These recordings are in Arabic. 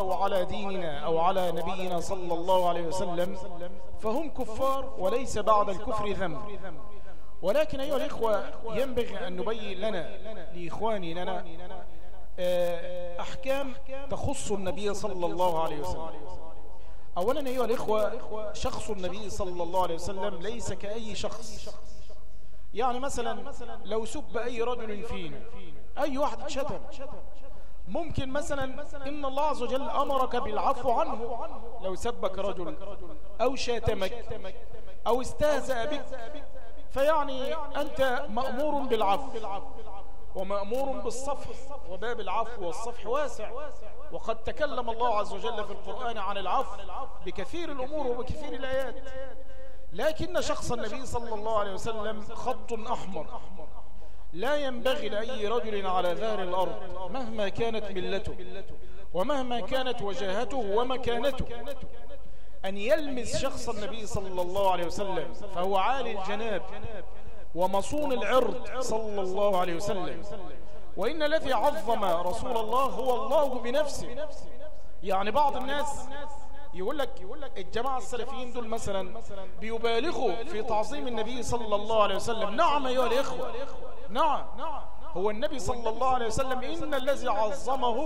حاربوا على ديننا أو على نبينا صلى الله عليه وسلم فهم كفار وليس بعد الكفر ذنب. ولكن أيها الإخوة ينبغي أن نبين لنا لإخواني لنا آه، أحكام تخص النبي صلى الله عليه وسلم. أولا أيها الإخوة شخص النبي صلى الله عليه وسلم ليس كأي شخص. يعني مثلا لو سب أي رجل فينا أي واحد شتم ممكن مثلا إن الله عز وجل أمرك بالعفو عنه. لو سبك رجل أو شاتمك أو استهزأ بك فيعني أنت مأمور بالعفو ومأمور بالصفح وباب العفو والصفح واسع. وقد تكلم الله عز وجل في القرآن عن العفو بكثير الأمور وبكثير الآيات. لكن شخص النبي صلى الله عليه وسلم خط أحمر. لا ينبغي لأي رجل على ظهر الأرض مهما كانت ملته ومهما كانت وجاهته ومكانته أن يلمس شخص النبي صلى الله عليه وسلم فهو عالي الجناب ومصون العرض صلى الله عليه وسلم وإن الذي عظم رسول الله هو الله بنفسه يعني بعض الناس يقول لك الجماعة السلفيين دول مثلا بيبالغوا في تعظيم النبي صلى الله عليه وسلم. نعم أيها الإخوة نعم. هو النبي صلى الله عليه وسلم إن الذي عظمه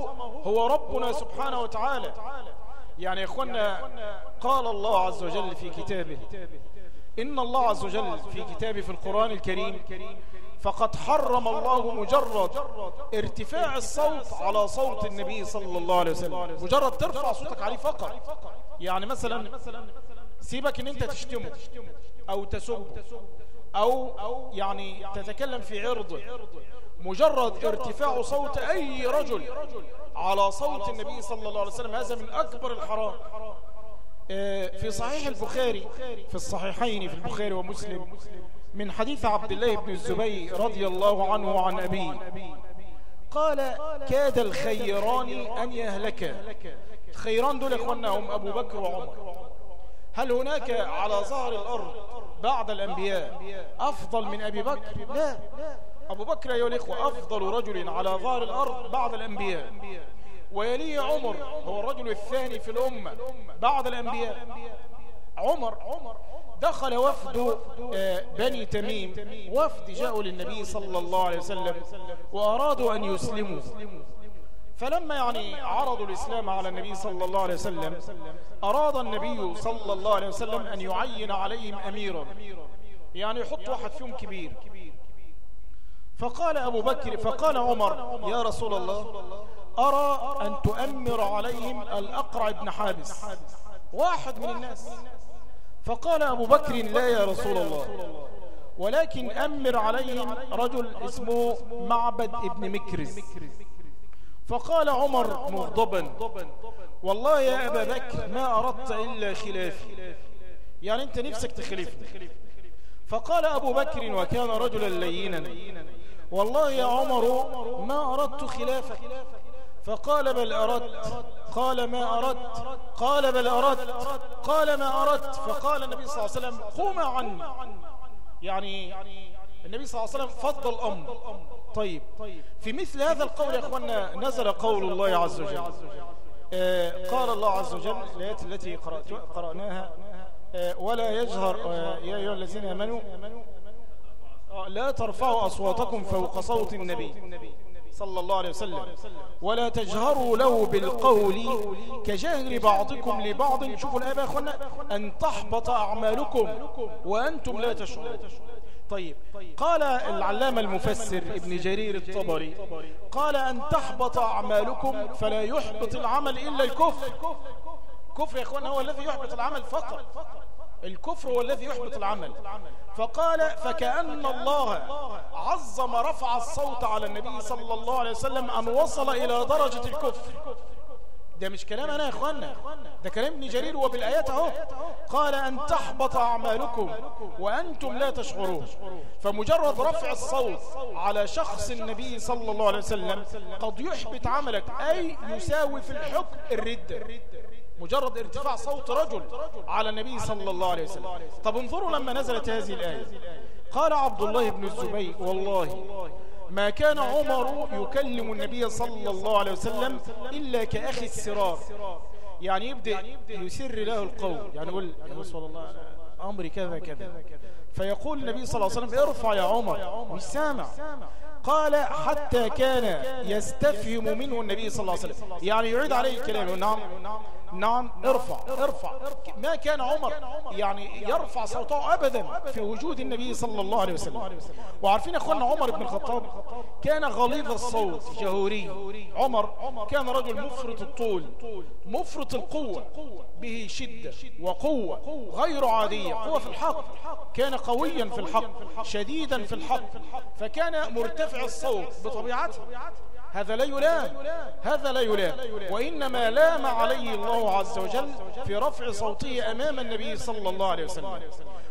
هو ربنا سبحانه وتعالى. يعني يا إخوانا قال الله عز وجل في كتابه إن الله عز وجل في كتابه في القرآن الكريم فقد حرم الله مجرد ارتفاع الصوت على صوت النبي صلى الله عليه وسلم. مجرد ترفع صوتك عليه فقط. يعني مثلا سيبك إن أنت تشتمه أو تسبه أو يعني تتكلم في عرضه. مجرد ارتفاع صوت أي رجل على صوت النبي صلى الله عليه وسلم. هذا من أكبر الحرام. في صحيح البخاري في الصحيحين في البخاري ومسلم من حديث عبد الله بن الزبير رضي الله عنه وعن أبيه. قال كاد الخيران أن يهلكا الخيران دول اخوانا هم أبو بكر وعمر. هل هناك على ظهر الأرض بعد الأنبياء أفضل من أبي بكر؟ لا. أبو بكر أيها الإخوة أفضل رجل على ظهر الأرض بعد الأنبياء. ويليه عمر هو الرجل الثاني في الأمة بعد الأنبياء. عمر دخل وفد بني تميم وفد جاءوا للنبي صلى الله عليه وسلم وأرادوا أن يسلموا فلما يعني عرضوا الإسلام على النبي صلى الله عليه وسلم أراد النبي صلى الله عليه وسلم أن يعين عليهم أميرا. يعني يحط واحد فيهم كبير. فقال أبو بكر فقال عمر يا رسول الله أرى أن تؤمر عليهم الأقرع بن حابس واحد من الناس. فقال أبو بكر لا يا رسول الله. ولكن أمر عليهم رجل اسمه معبد ابن مكرز. فقال عمر مغضبا والله يا أبا بكر ما أردت إلا خلافي. يعني أنت نفسك تخلفني. فقال أبو بكر وكان رجلا لينا والله يا عمر ما أردت خلافك. فقال بل أردت قال ما أردت قال بل أردت قال ما أردت. فقال النبي صلى الله عليه وسلم قوم عني يعني النبي صلى الله عليه وسلم فضل الأمر. طيب في مثل هذا القول يا أخوانا نزل قول الله عز وجل. آه قال الله عز وجل الآيات التي قرأناها آه ولا يجهر آه يا أيها الذين آمنوا لا ترفعوا أصواتكم فوق صوت النبي. صلى الله عليه وسلم. ولا تجهروا له بالقول كجهر بعضكم لبعض. شوفوا الآية يا أخوانا أن تحبط أعمالكم وأنتم لا تشعرون. طيب قال العلامة المفسر ابن جرير الطبري قال أن تحبط أعمالكم فلا يحبط العمل إلا الكفر. كفر يا أخوانا هو الذي يحبط العمل فقط. الكفر هو الذي يحبط العمل. فقال فكأن الله عظم رفع الصوت على النبي صلى الله عليه وسلم أن وصل إلى درجة الكفر. ده مش كلام أنا يا أخوانا ده كلام ابن جرير وبالآيات أهو. قال أن تحبط أعمالكم وأنتم لا تشعرون. فمجرد رفع الصوت على شخص النبي صلى الله عليه وسلم قد يحبط عملك أي يساوي في الحكم الردة. مجرد ارتفاع صوت رجل على النبي صلى الله عليه وسلم. طب انظروا لما نزلت هذه الآية. قال عبد الله بن الزبير والله ما كان عمر يكلم النبي صلى الله عليه وسلم إلا كأخي السرار. يعني يبدأ يسر له القول. يعني يقول يا رسول الله أمري كذا كذا. فيقول النبي صلى الله عليه وسلم ارفع يا عمر. مش سامع. قال حتى كان يستفهم منه النبي صلى الله عليه وسلم. يعني يعيد عليه الكلام. نعم. نعم ارفع ارفع. ما كان عمر يعني يرفع صوته أبدا في وجود النبي صلى الله عليه وسلم. وعارفين أخوانا عمر بن الخطاب كان غليظ الصوت جهوري عمر كان رجل مفرط الطول مفرط القوة به شدة وقوة غير عادية قوة في الحق. كان قويا في الحق شديدا في الحق. فكان مرتفع الصوت بطبيعته. هذا لا يلام. هذا لا يلام. وإنما لام عليه الله عز وجل في رفع صوته أمام النبي صلى الله عليه وسلم.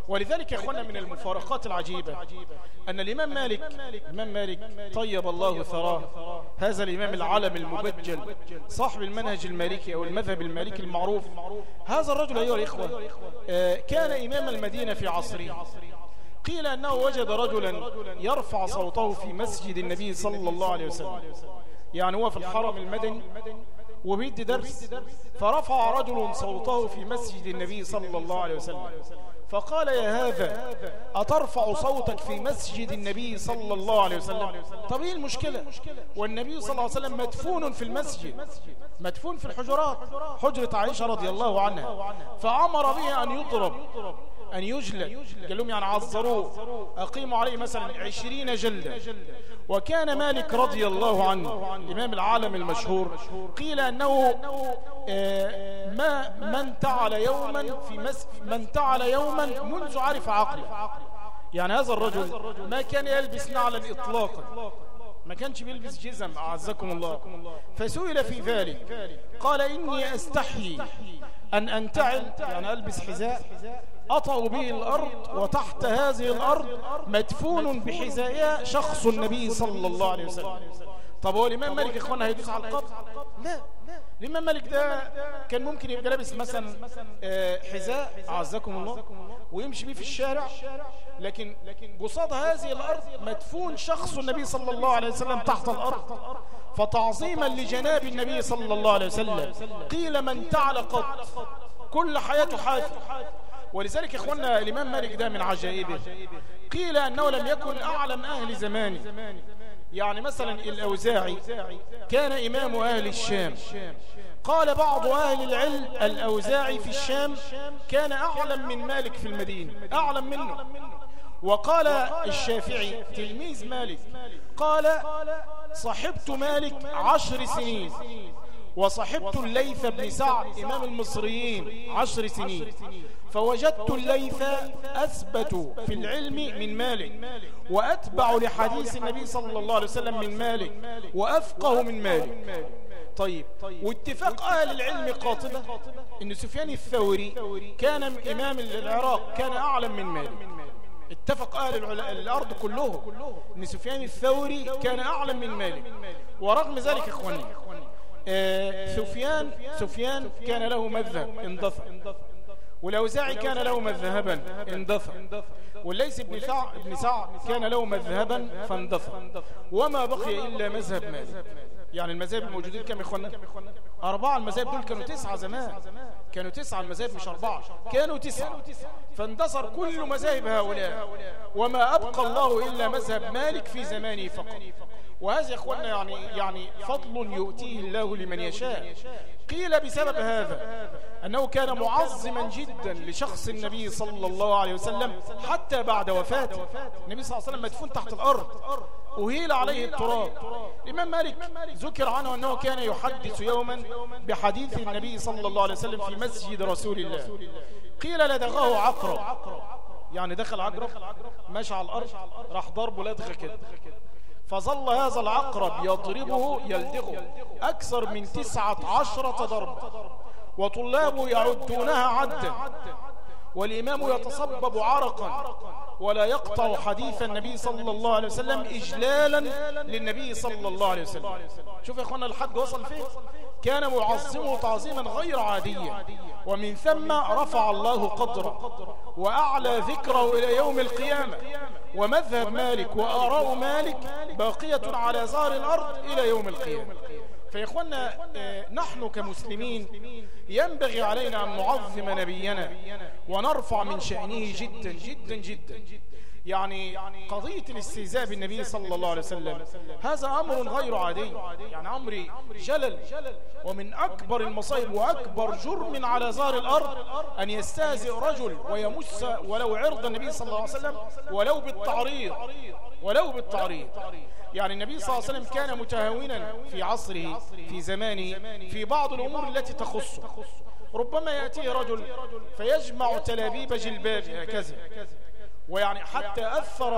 ولذلك يا أخوانا من المفارقات العجيبة. أن الإمام مالك الإمام مالك طيب الله ثراه. هذا الإمام العالم المبجل. صاحب المنهج المالكي أو المذهب المالكي المعروف. هذا الرجل أيها الإخوة. آه، كان إمام المدينة في عصره. قيل أنه وجد رجلا يرفع صوته في مسجد النبي صلى الله عليه وسلم. يعني هو في الحرم المدني وبيدي درس فرفع رجل صوته في مسجد النبي صلى الله عليه وسلم. فقال يا هذا أترفع صوتك في مسجد النبي صلى الله عليه وسلم؟ طب إيه المشكلة؟ والنبي صلى الله عليه وسلم مدفون في المسجد مدفون في الحجرات حجرة عائشة رضي الله عنها. فأمر به أن يضرب. أن يجلد. قال لهم يعني عذروه. أقيموا عليه مثلا عشرين جلدة وكان مالك رضي الله عنه إمام العالم المشهور قيل أنه آه، ما من تعل يوما في من تعل يوما منذ عرف عقله. يعني هذا الرجل ما كان يلبس نعلا إطلاقا. ما كانش بيلبس جزم أعزكم الله. فسئل في ذلك قال إني أستحيي أن أنتعل يعني ألبس حذاء أطأوا به الأرض وتحت هذه الأرض مدفون بحذائها شخص النبي صلى الله عليه وسلم. طب هو الإمام مالك إخوانا هيدوس على القبر؟ لا. الإمام مالك ده كان ممكن يبقى لابس مثلا آه، حذاء أعزكم الله ويمشي بيه في الشارع. لكن قصاد هذه الأرض مدفون شخص النبي صلى الله عليه وسلم تحت الأرض. فتعظيما لجناب النبي صلى الله عليه وسلم. قيل من تعلق كل حياته حافظ ولذلك إخواننا الإمام مالك ده من عجائبه. قيل أنه لم يكن أعلم أهل زمانه. يعني مثلا الأوزاعي كان إمام أهل الشام. قال بعض أهل العلم الأوزاعي في الشام كان أعلم من مالك في المدينة أعلم منه. وقال الشافعي تلميذ مالك قال صحبت مالك عشر سنين. وصحبت الليث بن سعد إمام المصريين عشر سنين. فوجدت الليث أثبت في العلم من مالك وأتبع لحديث النبي صلى الله عليه وسلم من مالك وأفقه من مالك. طيب واتفاق أهل العلم قاطبة أن سفيان الثوري كان إمام العراق كان أعلم من مالك. اتفق أهل الأرض كلهم أن سفيان الثوري كان أعلم من مالك. ورغم ذلك إخواني سفيان سفيان كان له مذهب اندثر والأوزاعي كان له مذهبا اندثر والليث بن سعد بن سعد كان له مذهبا فاندثر وما بقي إلا مذهب مالك. يعني المذاهب الموجودين كم إخوانا؟ أربعة. المذاهب دول كانوا تسعة زمان. كانوا تسعة المذاهب مش أربعة. كانوا تسعة. فاندثر كل مذاهب هؤلاء. وما أبقى الله إلا مذهب مالك في زمانه فقط. وهذا يا اخوانا يعني يعني فضل يؤتيه الله لمن يشاء. قيل بسبب هذا أنه كان معظما جدا لشخص النبي صلى الله عليه وسلم حتى بعد وفاته. النبي صلى الله عليه وسلم مدفون تحت الأرض. أهيل عليه التراب. الإمام مالك ذكر عنه أنه كان يحدث يوما بحديث النبي صلى الله عليه وسلم في مسجد رسول الله. قيل لدغه عقرب. يعني دخل عقرب ماشي على الأرض راح ضربه لدغه كده فظل هذا العقرب يضربه يلدغه أكثر من تسعة عشرة ضرب وطلابه يعدونها عدا. والإمام يتصبب عرقا. ولا يقطع حديث النبي صلى الله عليه وسلم إجلالا للنبي صلى الله عليه وسلم. شوف يا أخوانا الحد وصل فيه؟ كان معظمه تعظيما غير عاديا ومن ثم رفع الله قدره وأعلى ذكره إلى يوم القيامة. ومذهب مالك وآراء مالك باقية على زار الأرض إلى يوم القيامة. فيا آه، نحن كمسلمين ينبغي علينا أن نعظم نبينا ونرفع من شأنه جدا جدا جدا. يعني قضية الاستهزاء بالنبي صلى الله عليه وسلم هذا أمر غير عادي. يعني أمر جلل. ومن أكبر المصائب وأكبر جرم على زار الأرض أن يستهزئ رجل ويمس ولو عرض النبي صلى الله عليه وسلم ولو بالتعريض ولو بالتعريض. يعني النبي صلى الله عليه وسلم كان متهاونا في عصره في زمانه في بعض الأمور التي تخصه. ربما يأتيه رجل فيجمع تلابيب جلباب هكذا. ويعني حتى أثر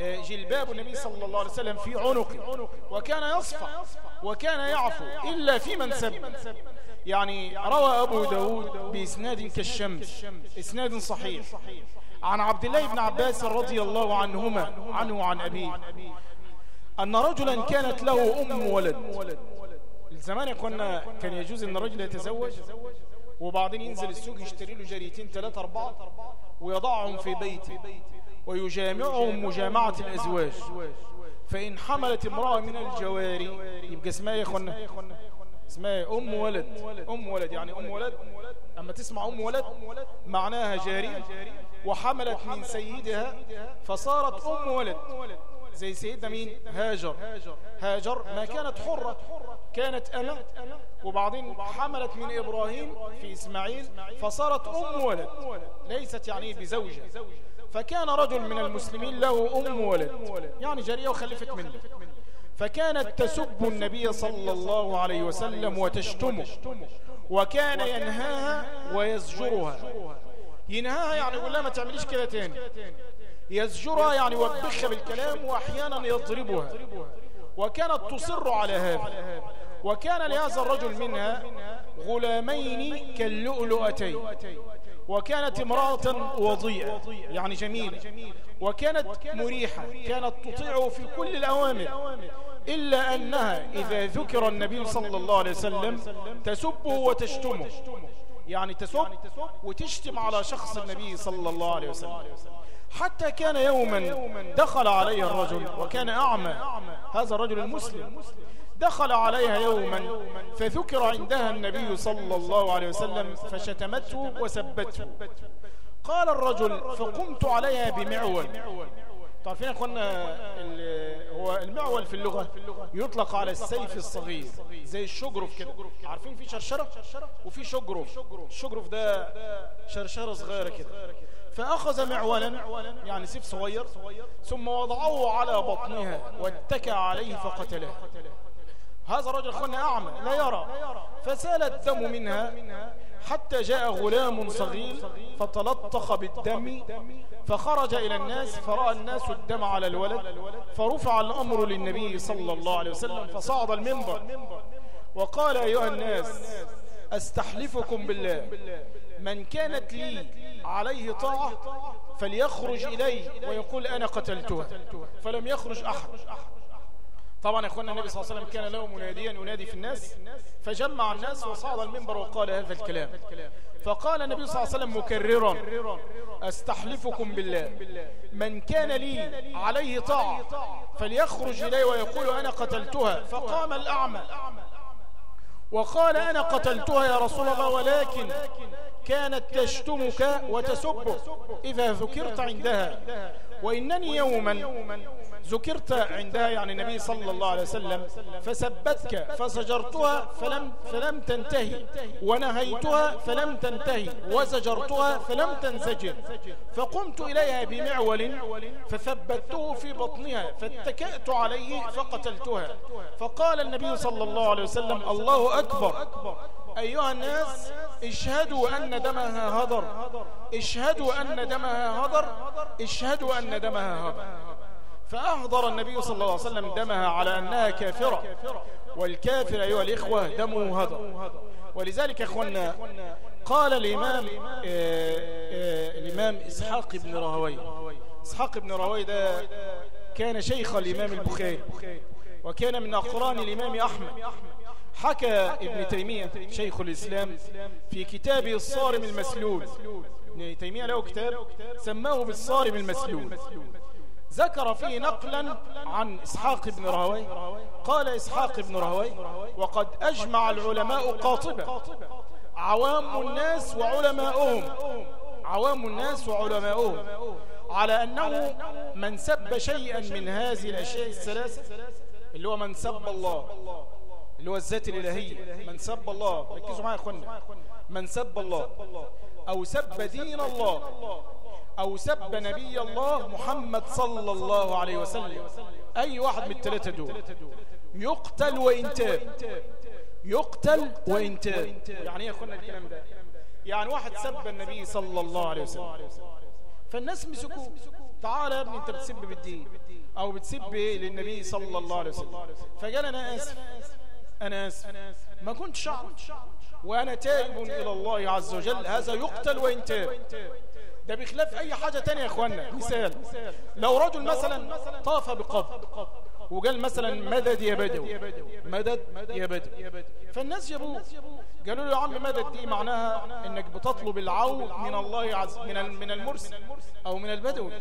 آه، جلباب النبي صلى الله عليه وسلم في عنقه. وكان يصفى وكان يعفو إلا في من سب. يعني روى أبو داود بإسناد كالشمس إسناد صحيح. عن عبد الله بن عباس رضي الله عنهما عنه وعن أبيه. أن رجلا كانت له أم ولد. الزمان كنا كان يجوز أن الرجل يتزوج وبعدين ينزل السوق يشتري له جريتين ثلاثة أربعة. ويضعهم في بيته ويجامعهم مجامعة الأزواج. فإن حملت امرأة من الجواري يبقى اسمها يا أخوانا؟ اسمها أم ولد. أم ولد يعني أم ولد. أما تسمع أم ولد معناها جارية. وحملت من سيدها فصارت أم ولد. زي سيدنا مين؟ هاجر. هاجر. ما كانت حرة. كانت أنا وبعدين حملت من إبراهيم في إسماعيل فصارت أم ولد. ليست يعني بزوجة. فكان رجل من المسلمين له أم ولد. يعني جارية وخلفت منه. فكانت تسب النبي صلى الله عليه وسلم وتشتمه. وكان ينهاها ويزجرها. ينهاها يعني يقول لها ما تعمليش كده تاني. يزجرها يعني يوبخها بالكلام وأحيانا يضربها. وكانت تصر على هذا. وكان لهذا الرجل منها غلامين كاللؤلؤتين. وكانت امرأة وضيئة يعني جميلة. وكانت مريحة كانت تطيعه في كل الأوامر. إلا أنها إذا ذكر النبي صلى الله عليه وسلم تسبه وتشتمه. يعني تسب وتشتم على شخص النبي صلى الله عليه وسلم. حتى كان يوما دخل عليه الرجل وكان أعمى. هذا الرجل المسلم. دخل عليها يوما فذكر عندها النبي صلى الله عليه وسلم فشتمته وسبته. قال الرجل فقمت عليها بمعول. تعرفين أخوانا هو المعول في اللغة؟ يطلق على السيف الصغير زي الشجرف كده. عارفين في شرشرة؟ وفي شجرف. الشجرف ده شرشرة صغيرة كده. فأخذ معولا يعني سيف صغير ثم وضعه على بطنها واتكى عليه فقتله. هذا الرجل أخوانا أعمى لا يرى. فسال الدم منها حتى جاء غلام صغير فتلطخ بالدم فخرج إلى الناس فرأى الناس الدم على الولد فرفع الأمر للنبي صلى الله عليه وسلم فصعد المنبر وقال أيها الناس أستحلفكم بالله. من كانت لي عليه طاعة فليخرج إلي ويقول أنا قتلتها. فلم يخرج أحد. طبعا يا اخوانا النبي صلى الله عليه وسلم كان له مناديا ينادي في الناس فجمع الناس وصعد المنبر وقال هذا الكلام. فقال النبي صلى الله عليه وسلم مكررا أستحلفكم بالله. من كان لي عليه طاعة فليخرج إلي ويقول أنا قتلتها. فقام الأعمى وقال أنا قتلتها يا رسول الله ولكن كانت تشتمك وتسبك إذا ذكرت عندها. وإنني يوما ذكرت عندها يعني النبي صلى الله عليه وسلم فسبتك فزجرتها فلم, فلم تنتهي. ونهيتها فلم تنتهي. وزجرتها فلم تنزجر. فقمت إليها بمعول فثبته في بطنها فاتكأت عليه فقتلتها. فقال النبي صلى الله عليه وسلم الله أكبر. أيها الناس اشهدوا أن دمها هدر. اشهدوا أن دمها هدر. اشهدوا أن دمها هدر. فأهضر النبي صلى الله عليه وسلم دمها على أنها كافرة. والكافر أيها الإخوة دمه هدر. ولذلك أخوانا قال الإمام آه، آه، الإمام إسحاق بن راهوي. إسحاق بن راهوي ده كان شيخ الإمام البخاري. وكان من أقران الإمام أحمد. حكى ابن تيمية شيخ الإسلام في كتابه الصارم المسلول. ابن تيمية له كتاب سماه بالصارم المسلول. ذكر فيه نقلا عن إسحاق بن رهوي. قال إسحاق بن رهوي وقد أجمع العلماء قاطبة عوام الناس وعلماؤهم. عوام الناس وعلماؤهم. على أنه من سب شيئا من هذه الأشياء الثلاثة اللي هو من سب الله. اللي هو الذات الإلهية. من سب الله. ركزوا معايا يا أخوانا من سب الله. أو سب دين الله. أو سب نبي الله محمد صلى الله عليه وسلم. أي واحد من الثلاثة دول؟ يقتل وإن تاب. يقتل وإن تاب. يعني إيه يا أخوانا الكلام ده؟ يعني واحد سب النبي صلى الله عليه وسلم. فالناس مسكوه تعال يا ابني انت بتسب بالدين أو بتسب إيه للنبي صلى الله عليه وسلم. فقال أنا آسف. أنا اسف ما كنتش اعرف وأنا تائب إلى الله عز وجل. هذا يقتل وإن تاب. ده بخلاف أي حاجة تانية يا إخوانا. مثال لو رجل مثلا طاف بقبر وقال مثلا مدد يا بدوي مدد يا بدوي. فالناس جابوه قالوا له يا عم مدد دي معناها إنك بتطلب العون من الله عز من من المرسل أو من البدوي؟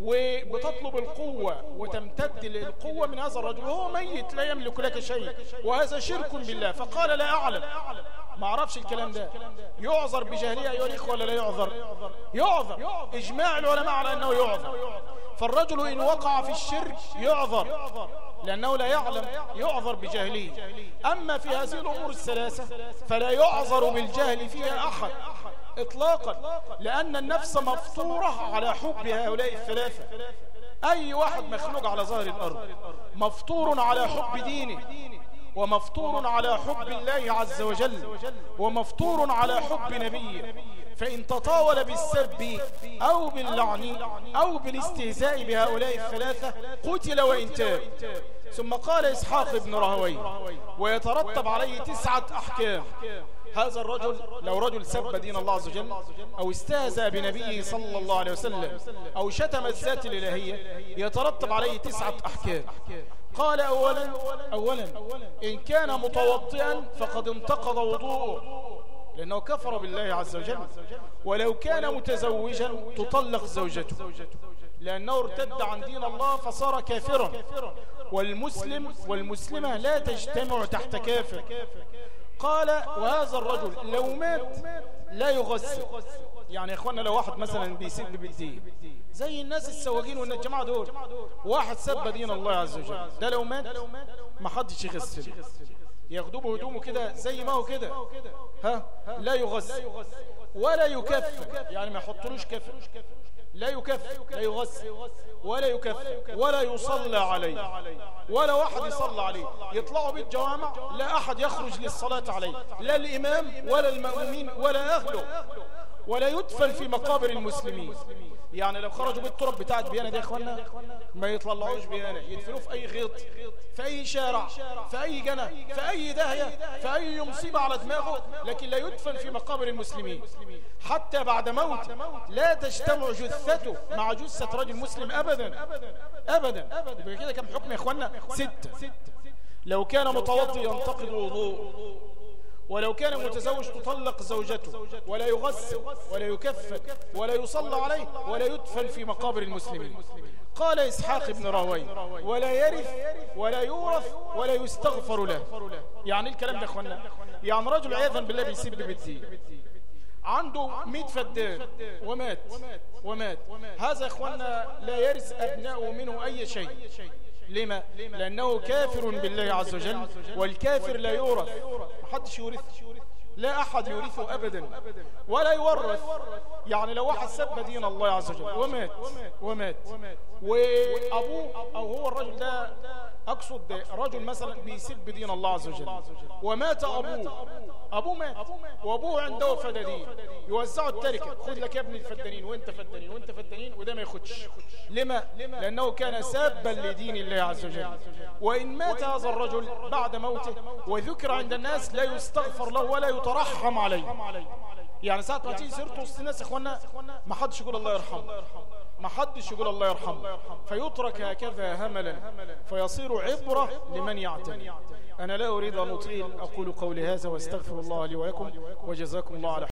وبتطلب القوة وتمتد للقوة من هذا الرجل وهو ميت لا يملك لك شيء وهذا شرك بالله. فقال لا أعلم. ما أعرفش الكلام ده. يعذر بجهلية أيها الإخوة ولا لا يعذر. يعذر. إجماع العلماء على أنه يعذر. فالرجل إن وقع في الشرك يعذر. لأنه لا يعلم يعذر بجهله أما في هذه الأمور الثلاثة فلا يعذر بالجهل فيها أحد. إطلاقا. لأن النفس مفطورة على حب هؤلاء الثلاثة. أي واحد مخلوق على ظهر الأرض مفطور على حب دينه. ومفطور على حب الله عز وجل ومفطور على حب نبيه. فإن تطاول بالسب أو باللعن أو بالاستهزاء بهؤلاء الثلاثة قتل وإن تاب. ثم قال إسحاق بن رهوي ويترتب عليه تسعة أحكام. هذا الرجل لو رجل سب دين الله عز وجل أو استهزأ بنبيه صلى الله عليه وسلم أو شتم الذات الإلهية يترتب عليه تسعة أحكام. قال أولا أولا إن كان متوطئا فقد انتقض وضوءه لأنه كفر بالله عز وجل. ولو كان متزوجا تطلق زوجته لأنه ارتد عن دين الله فصار كافرا. والمسلم والمسلمة لا تجتمع تحت كافر. قال وهذا الرجل لو مات لا يغسل. يعني يا اخوانا لو واحد مثلا بيسب بالدين زي الناس السواقين والجماعه دول واحد سب دين الله عز وجل. ده لو مات ما حدش يغسل. ياخدوه بهدومه كده زي ما هو كده. ها؟ لا يغسل ولا يكفر يعني ما يحطلوش كفر لا يكفر لا يغسل ولا يكفر ولا يصلى عليه. ولا واحد يصلى عليه. يطلعوا بالجوامع لا أحد يخرج للصلاة عليه. لا الإمام ولا المأمومين ولا أهله. ولا يدفن في مقابر المسلمين. يعني لو خرجوا بالتراب بتاعت بيانا دي يا إخوانا ما يطلعوش بيانا يدفنوه في أي غيط في أي شارع في أي جنة في أي داهية في أي مصيبة على دماغه لكن لا يدفن في مقابر المسلمين. حتى بعد موت لا تجتمع جثته مع جثة رجل مسلم ابدا ابدا. يبقى كده كم حكم يا إخوانا؟ ستة. لو كان متوضي ينتقد وضوء ولو كان متزوج تطلق زوجته ولا يغسل ولا يكفن ولا يصلى عليه ولا يدفن في مقابر المسلمين. قال إسحاق بن راوي ولا يرث ولا يورث ولا يستغفر له. يعني الكلام ده إخوانا؟ يعني رجل عياذا بالله بيسب بالدين عنده 100 فدان ومات ومات. هذا إخوانا لا يرث أبناؤه منه أي شيء. لما؟ لأنه كافر بالله عز وجل والكافر لا يورث محدش يورث لا أحد يورثه أبدا ولا يورث. يعني لو واحد سب دين الله عز وجل. ومات ومات. وأبوه أو هو الرجل ده أقصد رجل مثلا بيسب دين الله عز وجل. ومات أبوه. أبوه مات. وأبوه عنده فدانين. يوزعوا التركة. خد لك يا ابني الفدانين وأنت فدانين وأنت فدانين وده ما ياخدش. لما؟ لأنه كان سابا لدين الله عز وجل. وإن مات هذا الرجل بعد موته وذكر عند الناس لا يستغفر له ولا يترحم عليه يعني ساعة ما تيجي سيرته وسط الناس اخوانا ما حدش يقول الله يرحمه. ما حدش يقول الله يرحمه. فيترك هكذا هملا. فيصير عبرة لمن يعتني أنا لا أريد أن أطيل. أقول قولي هذا واستغفر الله لي ولكم وجزاكم الله على